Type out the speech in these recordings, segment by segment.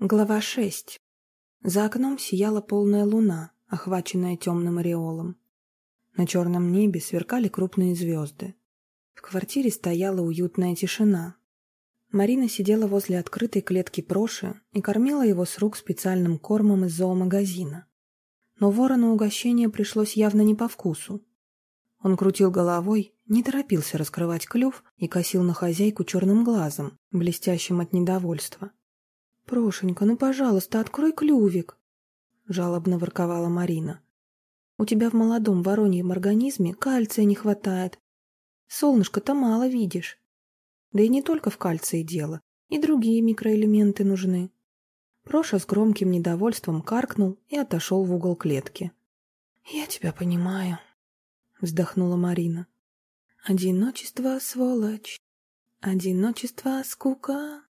Глава 6. За окном сияла полная луна, охваченная темным ореолом. На черном небе сверкали крупные звезды. В квартире стояла уютная тишина. Марина сидела возле открытой клетки Проши и кормила его с рук специальным кормом из зоомагазина. Но ворону угощение пришлось явно не по вкусу. Он крутил головой, не торопился раскрывать клюв и косил на хозяйку черным глазом, блестящим от недовольства. «Прошенька, ну, пожалуйста, открой клювик!» — жалобно ворковала Марина. «У тебя в молодом вороньем организме кальция не хватает. Солнышко-то мало видишь. Да и не только в кальции дело, и другие микроэлементы нужны». Проша с громким недовольством каркнул и отошел в угол клетки. «Я тебя понимаю», — вздохнула Марина. «Одиночество, сволочь! Одиночество, скука!»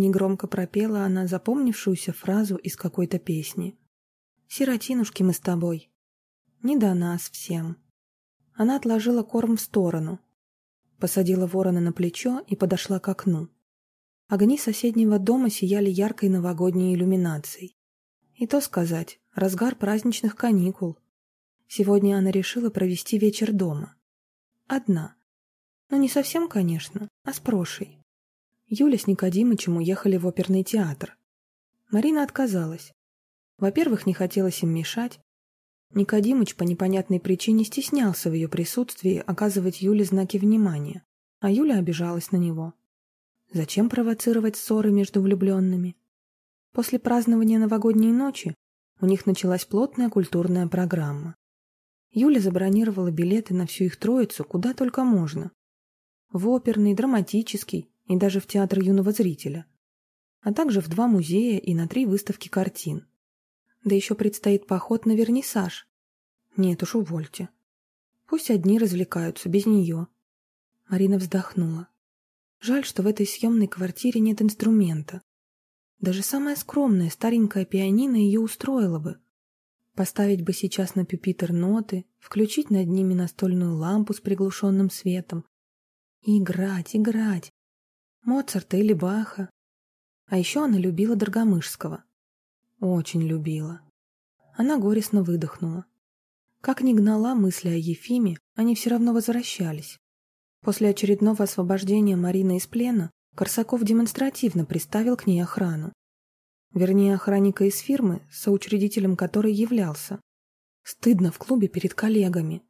Негромко пропела она запомнившуюся фразу из какой-то песни. «Сиротинушки мы с тобой. Не до нас всем». Она отложила корм в сторону, посадила ворона на плечо и подошла к окну. Огни соседнего дома сияли яркой новогодней иллюминацией. И то сказать, разгар праздничных каникул. Сегодня она решила провести вечер дома. Одна. Но не совсем, конечно, а с Прошей. Юля с Никодимычем уехали в оперный театр. Марина отказалась. Во-первых, не хотелось им мешать. Никодимыч по непонятной причине стеснялся в ее присутствии оказывать Юле знаки внимания, а Юля обижалась на него. Зачем провоцировать ссоры между влюбленными? После празднования новогодней ночи у них началась плотная культурная программа. Юля забронировала билеты на всю их троицу куда только можно. В оперный, драматический, и даже в театр юного зрителя, а также в два музея и на три выставки картин. Да еще предстоит поход на вернисаж. Нет уж, увольте. Пусть одни развлекаются, без нее. Марина вздохнула. Жаль, что в этой съемной квартире нет инструмента. Даже самая скромная старенькая пианино ее устроила бы. Поставить бы сейчас на пюпитр ноты, включить над ними настольную лампу с приглушенным светом. И играть, играть, Моцарта или Баха. А еще она любила Доргомышского. Очень любила. Она горестно выдохнула. Как ни гнала мысли о Ефиме, они все равно возвращались. После очередного освобождения Марины из плена Корсаков демонстративно приставил к ней охрану. Вернее, охранника из фирмы, соучредителем которой являлся. Стыдно в клубе перед коллегами.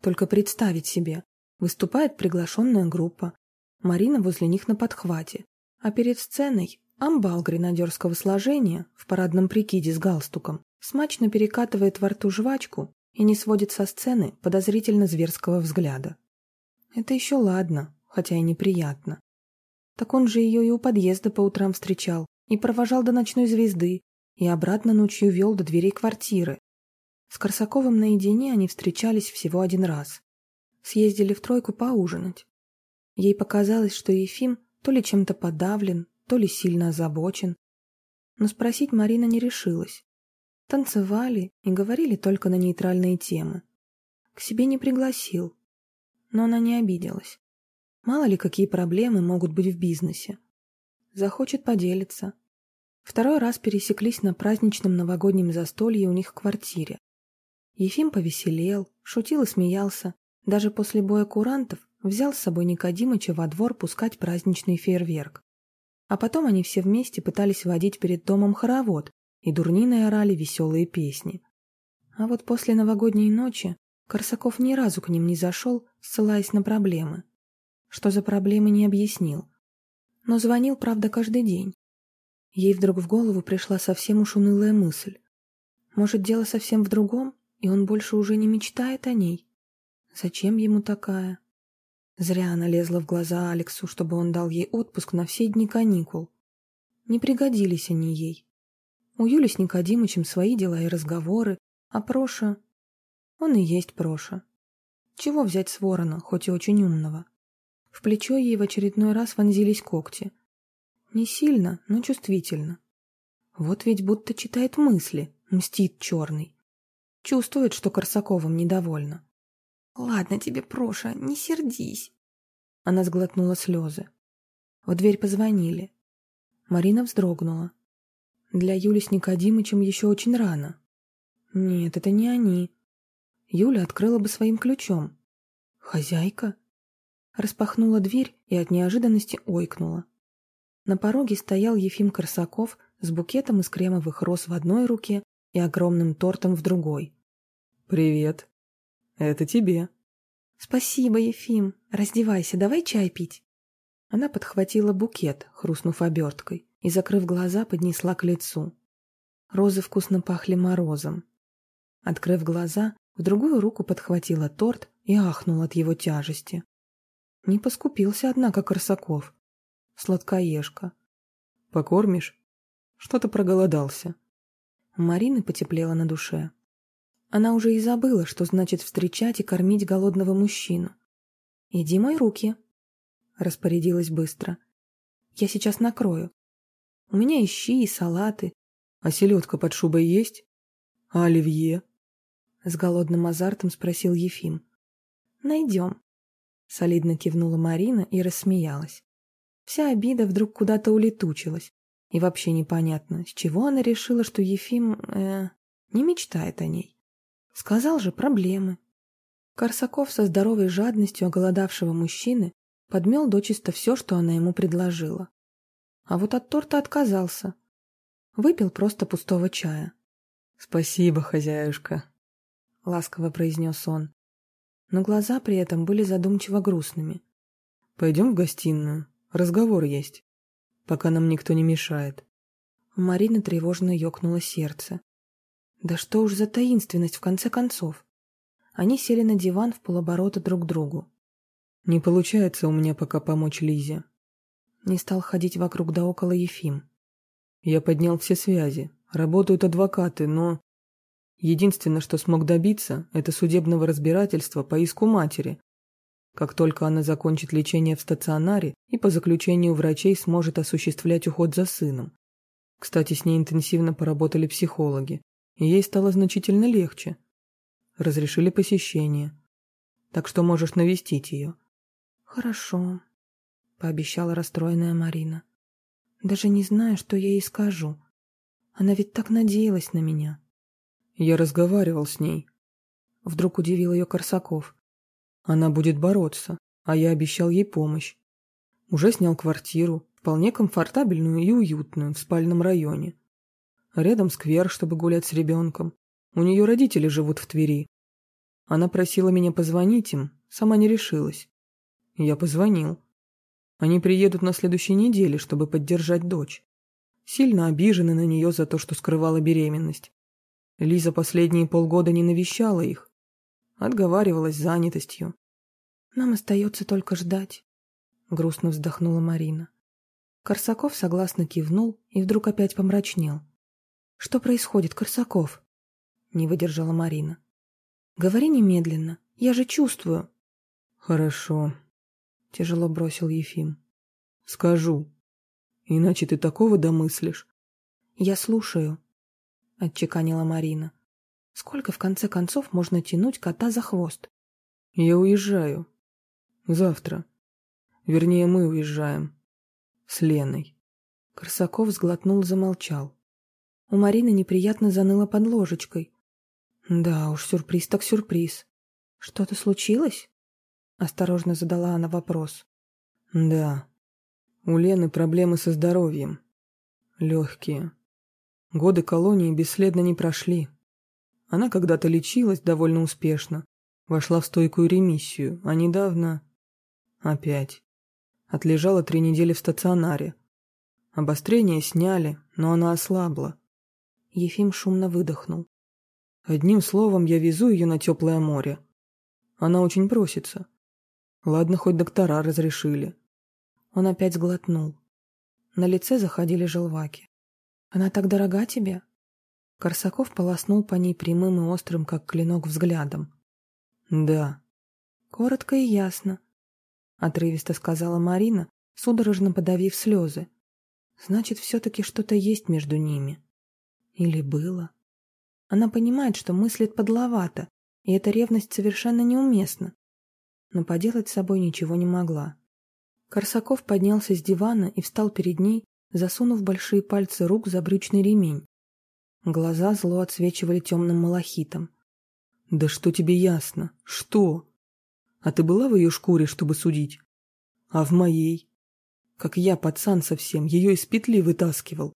Только представить себе, выступает приглашенная группа, Марина возле них на подхвате, а перед сценой амбал гренадерского сложения в парадном прикиде с галстуком смачно перекатывает во рту жвачку и не сводит со сцены подозрительно зверского взгляда. Это еще ладно, хотя и неприятно. Так он же ее и у подъезда по утрам встречал, и провожал до ночной звезды, и обратно ночью вел до дверей квартиры. С Корсаковым наедине они встречались всего один раз. Съездили в тройку поужинать. Ей показалось, что Ефим то ли чем-то подавлен, то ли сильно озабочен. Но спросить Марина не решилась. Танцевали и говорили только на нейтральные темы. К себе не пригласил. Но она не обиделась. Мало ли, какие проблемы могут быть в бизнесе. Захочет поделиться. Второй раз пересеклись на праздничном новогоднем застолье у них в квартире. Ефим повеселел, шутил и смеялся. Даже после боя курантов взял с собой Никодимыча во двор пускать праздничный фейерверк. А потом они все вместе пытались водить перед домом хоровод, и дурниной орали веселые песни. А вот после новогодней ночи Корсаков ни разу к ним не зашел, ссылаясь на проблемы. Что за проблемы, не объяснил. Но звонил, правда, каждый день. Ей вдруг в голову пришла совсем уж унылая мысль. Может, дело совсем в другом, и он больше уже не мечтает о ней? Зачем ему такая? Зря она лезла в глаза Алексу, чтобы он дал ей отпуск на все дни каникул. Не пригодились они ей. У Юли с Никодимычем свои дела и разговоры, а Проша... Он и есть Проша. Чего взять с ворона, хоть и очень умного? В плечо ей в очередной раз вонзились когти. Не сильно, но чувствительно. Вот ведь будто читает мысли, мстит черный. Чувствует, что Корсаковым недовольна. «Ладно тебе, Проша, не сердись». Она сглотнула слезы. В дверь позвонили. Марина вздрогнула. Для Юли с Никодимычем еще очень рано. Нет, это не они. Юля открыла бы своим ключом. Хозяйка? Распахнула дверь и от неожиданности ойкнула. На пороге стоял Ефим Корсаков с букетом из кремовых роз в одной руке и огромным тортом в другой. «Привет. Это тебе». «Спасибо, Ефим. Раздевайся, давай чай пить». Она подхватила букет, хрустнув оберткой, и, закрыв глаза, поднесла к лицу. Розы вкусно пахли морозом. Открыв глаза, в другую руку подхватила торт и ахнула от его тяжести. Не поскупился, однако, Корсаков. Сладкоежка. «Покормишь? Что-то проголодался». У Марины потеплело на душе. Она уже и забыла, что значит встречать и кормить голодного мужчину. «Иди мой руки», — распорядилась быстро. «Я сейчас накрою. У меня и щи, и салаты. А селедка под шубой есть? А оливье?» С голодным азартом спросил Ефим. «Найдем», — солидно кивнула Марина и рассмеялась. Вся обида вдруг куда-то улетучилась. И вообще непонятно, с чего она решила, что Ефим, э, не мечтает о ней. Сказал же проблемы. Корсаков со здоровой жадностью оголодавшего мужчины подмел дочисто все, что она ему предложила. А вот от торта отказался. Выпил просто пустого чая. «Спасибо, хозяюшка», — ласково произнес он. Но глаза при этом были задумчиво грустными. «Пойдем в гостиную. Разговор есть. Пока нам никто не мешает». У Марины тревожно ёкнуло сердце. Да что уж за таинственность в конце концов. Они сели на диван в полоборота друг к другу. «Не получается у меня пока помочь Лизе». Не стал ходить вокруг да около Ефим. «Я поднял все связи. Работают адвокаты, но Единственное, что смог добиться, это судебного разбирательства по иску матери. Как только она закончит лечение в стационаре и по заключению врачей сможет осуществлять уход за сыном. Кстати, с ней интенсивно поработали психологи, ей стало значительно легче. Разрешили посещение. Так что можешь навестить ее. «Хорошо», — пообещала расстроенная Марина. «Даже не знаю, что я ей скажу. Она ведь так надеялась на меня». Я разговаривал с ней. Вдруг удивил ее Корсаков. Она будет бороться, а я обещал ей помощь. Уже снял квартиру, вполне комфортабельную и уютную, в спальном районе. Рядом сквер, чтобы гулять с ребенком. У нее родители живут в Твери. Она просила меня позвонить им, сама не решилась. Я позвонил. Они приедут на следующей неделе, чтобы поддержать дочь. Сильно обижены на нее за то, что скрывала беременность. Лиза последние полгода не навещала их. Отговаривалась занятостью. «Нам остается только ждать», — грустно вздохнула Марина. Корсаков согласно кивнул и вдруг опять помрачнел. «Что происходит, Корсаков?» — не выдержала Марина. «Говори немедленно, я же чувствую». «Хорошо», — тяжело бросил Ефим. «Скажу. Иначе ты такого домыслишь». «Я слушаю», — отчеканила Марина. «Сколько, в конце концов, можно тянуть кота за хвост?» «Я уезжаю. Завтра. Вернее, мы уезжаем. С Леной». Корсаков сглотнул, замолчал. У Марины неприятно заныло под ложечкой. «Да уж, сюрприз так сюрприз. Что-то случилось?» Осторожно задала она вопрос. «Да. У Лены проблемы со здоровьем. Легкие. Годы колонии бесследно не прошли. Она когда-то лечилась довольно успешно, вошла в стойкую ремиссию, а недавно... Опять. Отлежала три недели в стационаре. Обострение сняли, но она ослабла. Ефим шумно выдохнул. Одним словом, я везу ее на теплое море. Она очень просится. Ладно, хоть доктора разрешили. Он опять сглотнул. На лице заходили желваки. Она так дорога тебе?» Корсаков полоснул по ней прямым и острым, как клинок, взглядом. «Да». «Коротко и ясно», — отрывисто сказала Марина, судорожно подавив слезы. «Значит, все-таки что-то есть между ними. Или было?» Она понимает, что мыслит подловато, и эта ревность совершенно неуместна. Но поделать с собой ничего не могла. Корсаков поднялся с дивана и встал перед ней, засунув большие пальцы рук за брючный ремень. Глаза зло отсвечивали темным малахитом. «Да что тебе ясно? Что? А ты была в ее шкуре, чтобы судить? А в моей? Как я, пацан совсем, ее из петли вытаскивал.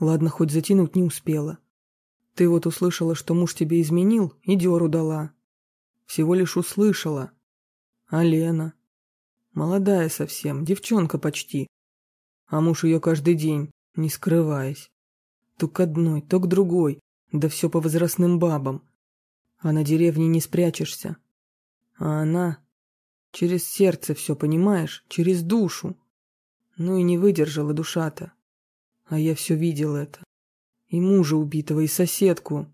Ладно, хоть затянуть не успела. Ты вот услышала, что муж тебе изменил, и дёру дала. Всего лишь услышала. А Лена? Молодая совсем, девчонка почти. А муж ее каждый день, не скрываясь. То к одной, то к другой, да все по возрастным бабам. А на деревне не спрячешься. А она... Через сердце все, понимаешь? Через душу. Ну и не выдержала душа-то. А я все видел это. И мужа убитого, и соседку.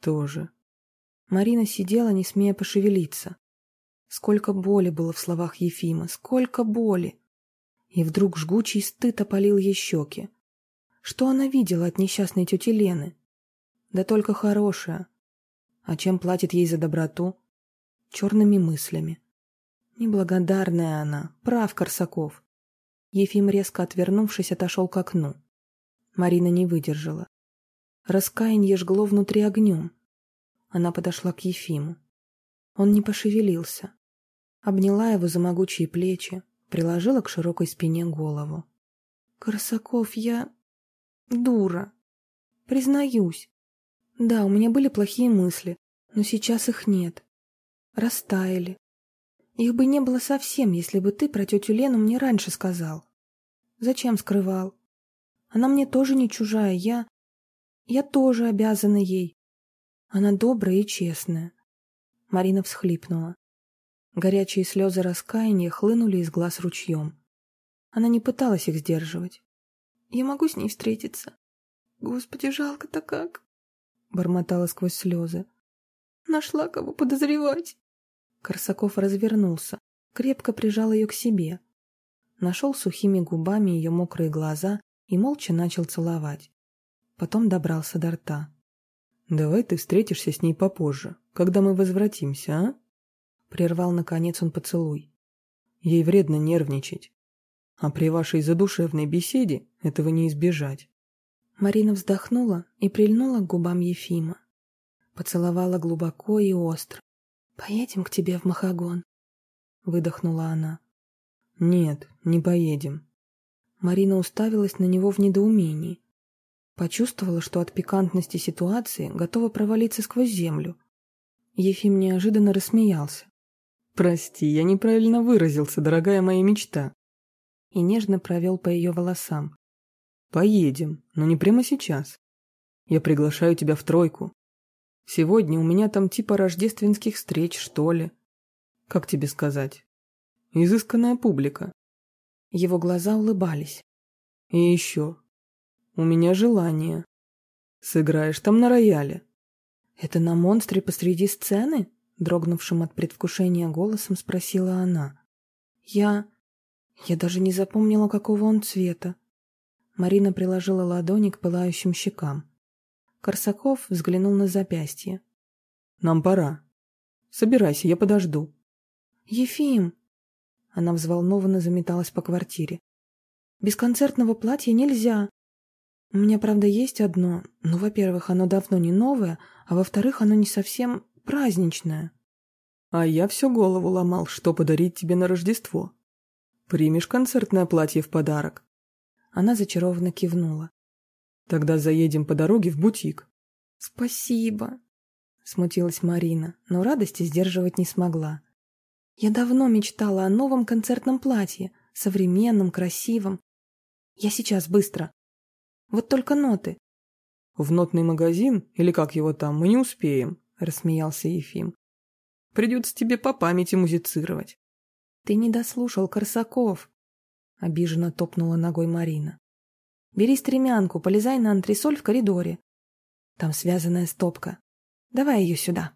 Тоже. Марина сидела, не смея пошевелиться. Сколько боли было в словах Ефима, сколько боли! И вдруг жгучий стыд опалил ей щеки. Что она видела от несчастной тети Лены? Да только хорошая. А чем платит ей за доброту? Черными мыслями. Неблагодарная она, прав Корсаков. Ефим, резко отвернувшись, отошел к окну. Марина не выдержала. Раскаяние жгло внутри огнем. Она подошла к Ефиму. Он не пошевелился. Обняла его за могучие плечи, приложила к широкой спине голову. «Корсаков, я... дура. Признаюсь. Да, у меня были плохие мысли, но сейчас их нет. Растаяли. Их бы не было совсем, если бы ты про тетю Лену мне раньше сказал. Зачем скрывал? Она мне тоже не чужая, я... Я тоже обязана ей. Она добрая и честная. Марина всхлипнула. Горячие слезы раскаяния хлынули из глаз ручьем. Она не пыталась их сдерживать. «Я могу с ней встретиться?» «Господи, жалко-то как!» Бормотала сквозь слезы. «Нашла кого подозревать!» Корсаков развернулся, крепко прижал ее к себе. Нашел сухими губами ее мокрые глаза и молча начал целовать. Потом добрался до рта. «Давай ты встретишься с ней попозже, когда мы возвратимся, а?» Прервал, наконец, он поцелуй. Ей вредно нервничать. А при вашей задушевной беседе этого не избежать. Марина вздохнула и прильнула к губам Ефима. Поцеловала глубоко и остро. «Поедем к тебе в Махагон?» Выдохнула она. «Нет, не поедем». Марина уставилась на него в недоумении. Почувствовала, что от пикантности ситуации готова провалиться сквозь землю. Ефим неожиданно рассмеялся. «Прости, я неправильно выразился, дорогая моя мечта». И нежно провел по ее волосам. «Поедем, но не прямо сейчас. Я приглашаю тебя в тройку. Сегодня у меня там типа рождественских встреч, что ли. Как тебе сказать? Изысканная публика». Его глаза улыбались. «И еще. У меня желание. Сыграешь там на рояле». «Это на монстре посреди сцены?» Дрогнувшим от предвкушения голосом спросила она. «Я... я даже не запомнила, какого он цвета». Марина приложила ладони к пылающим щекам. Корсаков взглянул на запястье. «Нам пора. Собирайся, я подожду». «Ефим!» Она взволнованно заметалась по квартире. «Без концертного платья нельзя. У меня, правда, есть одно, но, во-первых, оно давно не новое, а во-вторых, оно не совсем праздничное. А я всю голову ломал, что подарить тебе на Рождество. Примешь концертное платье в подарок? Она зачарованно кивнула. Тогда заедем по дороге в бутик. Спасибо, смутилась Марина, но радости сдерживать не смогла. Я давно мечтала о новом концертном платье, современном, красивом. Я сейчас быстро. Вот только ноты. «В нотный магазин, или как его там, мы не успеем», — рассмеялся Ефим. «Придется тебе по памяти музицировать». «Ты не дослушал, Корсаков», — обиженно топнула ногой Марина. «Бери стремянку, полезай на антресоль в коридоре. Там связанная стопка. Давай ее сюда».